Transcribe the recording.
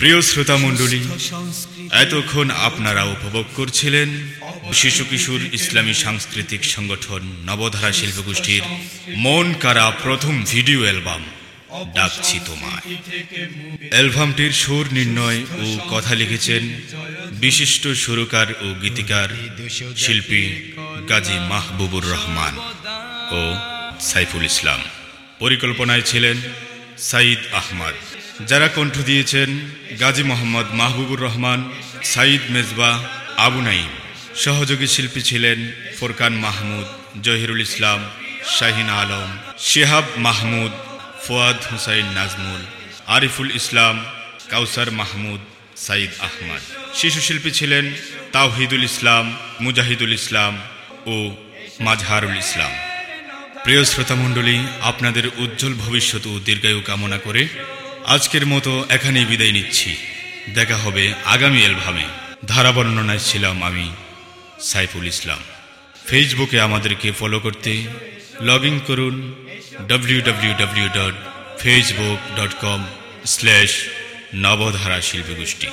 প্রিয় শ্রোতা মণ্ডলী এতক্ষণ আপনারা উপভোগ করছিলেন শিশু কিশোর ইসলামী সাংস্কৃতিক সংগঠন নবধারা শিল্পগোষ্ঠীর মন কারা প্রথম ভিডিও অ্যালবাম ডাকছি তোমায়। অ্যালবামটির সুর নির্ণয় ও কথা লিখেছেন বিশিষ্ট সুরকার ও গীতিকার শিল্পী গাজী মাহবুবুর রহমান ও সাইফুল ইসলাম। পরিকল্পনায় ছিলেন সাইদ আহমদ। যারা কণ্ঠ দিয়েছেন গাজী মোহাম্মদ মাহবুবুর রহমান, সাইদ মেজবা, আবু নাইম সহযোগী শিল্পী ছিলেন ফোরকান মাহমুদ, জহিরুল ইসলাম, শাহিন আলম, শিহাব মাহমুদ, ফোয়াদ হুসাইন নাজমুল, আরিফুল ইসলাম, কাউসার মাহমুদ, সাইদ আহমদ। শিশু শিল্পী ছিলেন তাওহিদুল ইসলাম, মুজাহিদুল ইসলাম ও মাজহারুল ইসলাম। প্রিয় শ্রোতামণ্ডলী, আপনাদের উজ্জ্বল ভবিষ্যৎ ও দীর্ঘায়ু কামনা করে আজকের মতো এখানেই বিদায় নিচ্ছি। দেখা হবে আগামী অ্যালবামে। ধারা বর্ণনায় ছিলাম আমি, সাইফুল ইসলাম। ফেসবুকে আমাদেরকে ফলো করতে লগ ইন করুন W W W dot facebook dot com slash Nabadhara শিল্পী গোষ্ঠী